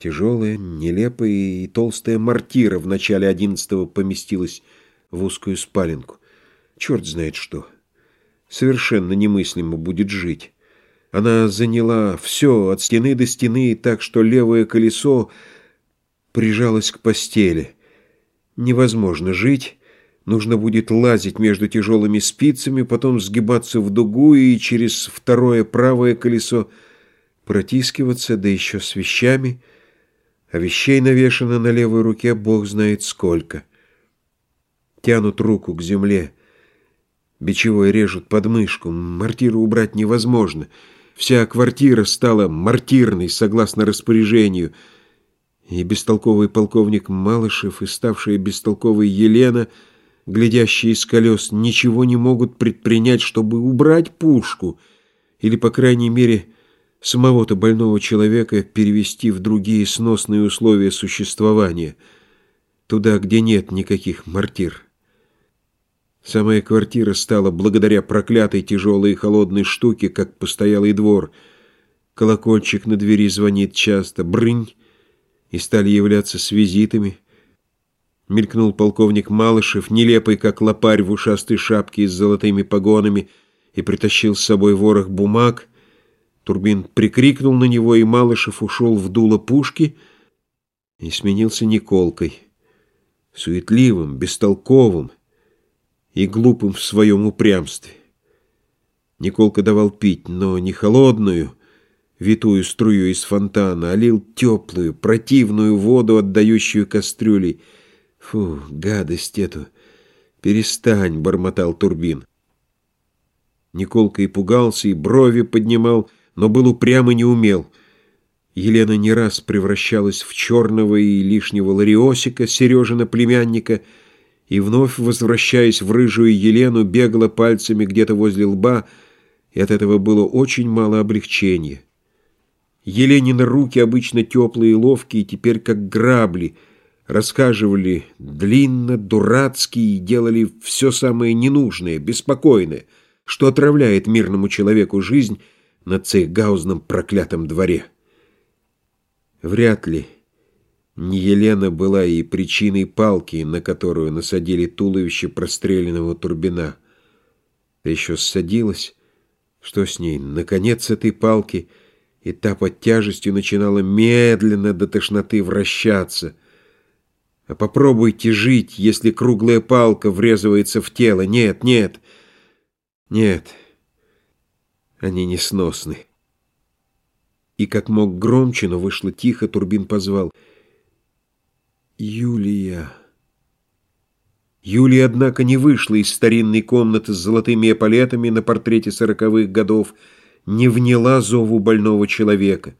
Тяжелая, нелепая и толстая мортира в начале одиннадцатого поместилась в узкую спаленку. Черт знает что. Совершенно немыслимо будет жить. Она заняла все от стены до стены, так что левое колесо прижалось к постели. Невозможно жить. Нужно будет лазить между тяжелыми спицами, потом сгибаться в дугу и через второе правое колесо протискиваться, да еще с вещами — а вещей навешано на левой руке бог знает сколько. Тянут руку к земле, бичевой режут подмышку, мортиру убрать невозможно. Вся квартира стала мортирной, согласно распоряжению. И бестолковый полковник Малышев, и ставшая бестолковой Елена, глядящие из колес, ничего не могут предпринять, чтобы убрать пушку, или, по крайней мере, самого-то больного человека перевести в другие сносные условия существования, туда, где нет никаких мортир. Самая квартира стала, благодаря проклятой тяжелой и холодной штуке, как постоялый двор. Колокольчик на двери звонит часто, брынь, и стали являться с визитами. Мелькнул полковник Малышев, нелепый, как лопарь в ушастой шапке с золотыми погонами, и притащил с собой ворох бумаг — Турбин прикрикнул на него, и Малышев ушел в дуло пушки и сменился Николкой, суетливым, бестолковым и глупым в своем упрямстве. Николка давал пить, но не холодную, витую струю из фонтана, а лил теплую, противную воду, отдающую кастрюлей. «Фу, гадость эту! Перестань!» — бормотал Турбин. Николка и пугался, и брови поднимал — но был упрям и не умел. Елена не раз превращалась в черного и лишнего лариосика, Сережина племянника, и вновь, возвращаясь в рыжую Елену, бегала пальцами где-то возле лба, и от этого было очень мало облегчения. Еленины руки, обычно теплые и ловкие, теперь как грабли, расхаживали длинно, дурацкие и делали все самое ненужное, беспокойное, что отравляет мирному человеку жизнь на цейгаузном проклятом дворе. Вряд ли не Елена была и причиной палки, на которую насадили туловище простреленного Турбина. Да еще ссадилась. Что с ней? Наконец этой палки, и та под тяжестью начинала медленно до тошноты вращаться. А попробуйте жить, если круглая палка врезывается в тело. Нет, нет, нет. Они несносны. И как мог громче, но вышло тихо, Турбин позвал. «Юлия». Юлия, однако, не вышла из старинной комнаты с золотыми эполетами на портрете сороковых годов, не вняла зову больного человека.